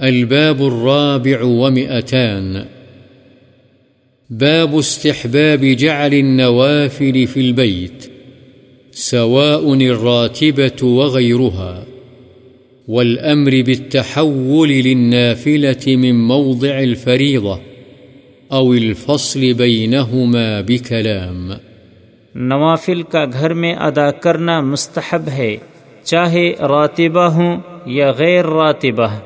الباب الرابع ومئتان. باب استحباب جعل النوافل في البيت، سواء الراتبة وغيرها، والأمر بالتحول للنافلة من موضع الفريضة أو الفصل بينهما بكلام. نوافل کا گھر میں ادا کرنا مستحب ہے، چاہے راتبہ ہوں یا غیر راتبہ۔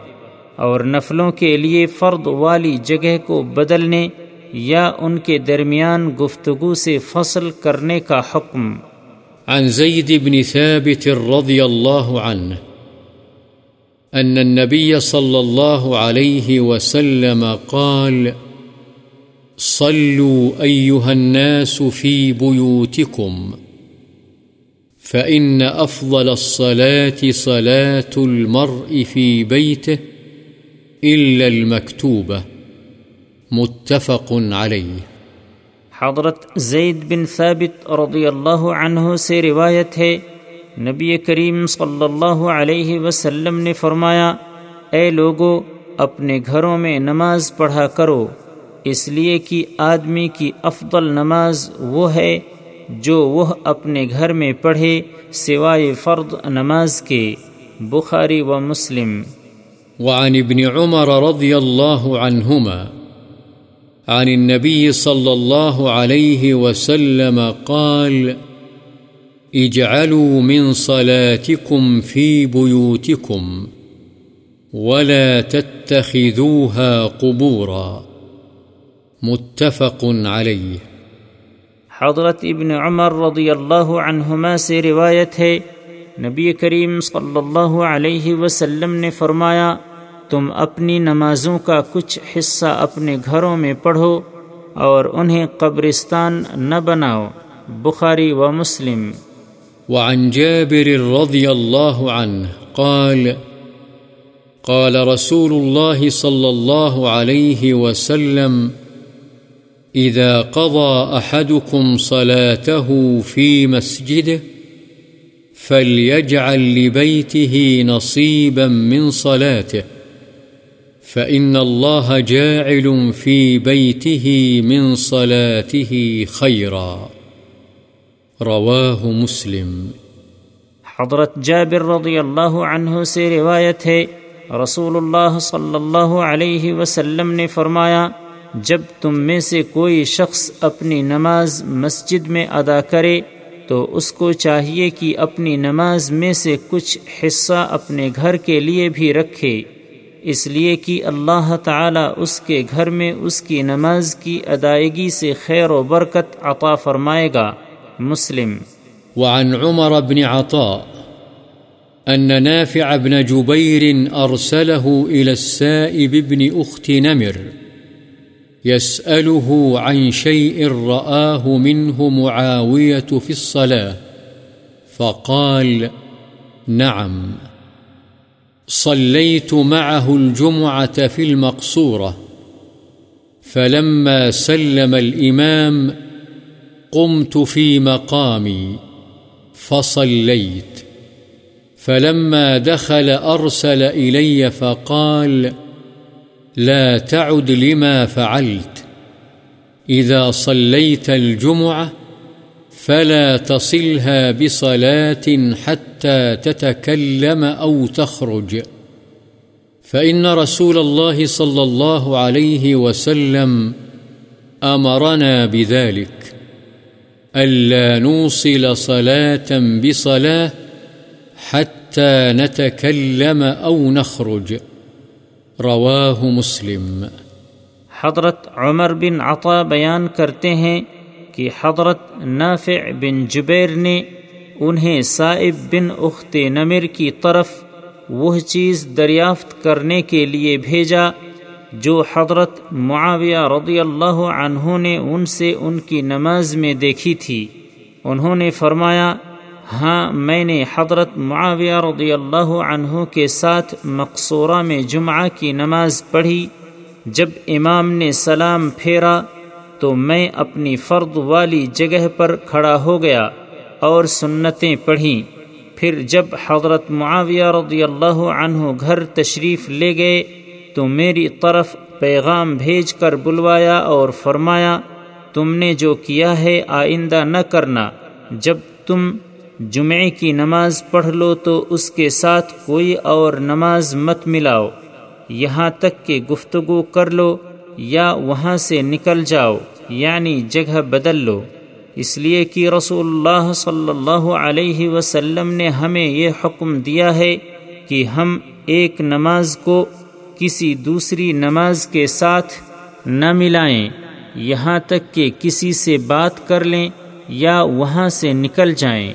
اور نفلوں کے لیے فرد والی جگہ کو بدلنے یا ان کے درمیان گفتگو سے فصل کرنے کا حکم۔ عن زيد بن ثابت رضي الله عنه أن النبي صلى الله عليه وسلم قال، صلوا أيها الناس في بيوتكم فإن أفضل الصلاة صلاة المرء في بيته إلا المكتوبة متفق عليه. حضرت زید بن ثابت رضی اللہ عنہ سے روایت ہے، نبی کریم صلی اللہ علیہ وسلم نے فرمایا، اے لوگو، اپنے گھروں میں نماز پڑھا کرو، اس لیے کہ آدمی کی افضل نماز وہ ہے جو وہ اپنے گھر میں پڑھے سوائے فرد نماز کے، بخاری و مسلم۔ وعن ابن عمر رضی اللہ عنہما عن النبي صلى الله عليه وسلم قال اجعلوا من صلاتكم في بيوتكم ولا تتخذوها قبورا متفق عليه. حضرت ابن عمر رضی اللہ عنہما سے روایت ہے نبی کریم صلی اللہ علیہ وسلم نے فرمایا، تم اپنی نمازوں کا کچھ حصہ اپنے گھروں میں پڑھو اور انہیں قبرستان نہ بناؤ، بخاری و مسلم۔ وعن جابر رضي الله عنه قال قال رسول الله صلى الله عليه وسلم إذا قضى أحدكم صلاته في مسجده فليجعل لبيته نصيبا من صلاته فإن الله جاعل في بيته من صلاته خيرا رواه مسلم حضرت جابر رضی اللہ عنہ سے روایت ہے، رسول اللہ صلی اللہ علیہ وسلم نے فرمایا، جب تم میں سے کوئی شخص اپنی نماز مسجد میں ادا کرے تو اس کو چاہیے کہ اپنی نماز میں سے کچھ حصہ اپنے گھر کے لیے بھی رکھے، اس لیے کہ اللہ تعالی اس کے گھر میں اس کی نماز کی ادائیگی سے خیر و برکت عطا فرمائے گا۔ مسلم۔ وعن عمر بن عطاء، أن نافع بن جبير أرسله إلى السائب بن أخت نمر۔ يسأله عن شيء رآه منه معاوية في الصلاة، فقال نعم. صليت معه الجمعة في المقصورة، فلما سلم الإمام قمت في مقامي، فصليت. فلما دخل أرسل إلي فقال لا تعد لما فعلت. إذا صليت الجمعة فلا تصلها بصلاة حتى تتكلم أو تخرج. فإن رسول الله صلى الله عليه وسلم أمرنا بذلك. ألا نوصل صلاة بصلاة حتى نتكلم أو نخرج. رواه مسلم۔ حضرت عمر بن عطا بیان کرتے ہیں کہ حضرت نافع بن جبیر نے انہیں صائب بن اخت نمر کی طرف وہ چیز دریافت کرنے کے لیے بھیجا جو حضرت معاویہ رضی اللہ عنہ نے ان سے ان کی نماز میں دیکھی تھی۔ انہوں نے فرمایا ہاں میں نے حضرت معاویہ رضی اللہ عنہ کے ساتھ مقصورہ میں جمعہ کی نماز پڑھی۔ جب امام نے سلام پھیرا تو میں اپنی فرد والی جگہ پر کھڑا ہو گیا اور سنتیں پڑھیں۔ پھر جب حضرت معاویہ رضی اللہ عنہ گھر تشریف لے گئے تو میری طرف پیغام بھیج کر بلوایا اور فرمایا، تم نے جو کیا ہے آئندہ نہ کرنا۔ جب تم جمعے کی نماز پڑھ لو تو اس کے ساتھ کوئی اور نماز مت ملاؤ۔ یہاں تک کہ گفتگو کر لو یا وہاں سے نکل جاؤ یعنی جگہ بدل لو۔ اس لیے کہ رسول اللہ صلی اللہ علیہ وسلم نے ہمیں یہ حکم دیا ہے کہ ہم ایک نماز کو کسی دوسری نماز کے ساتھ نہ ملائیں۔ یہاں تک کہ کسی سے بات کر لیں یا وہاں سے نکل جائیں۔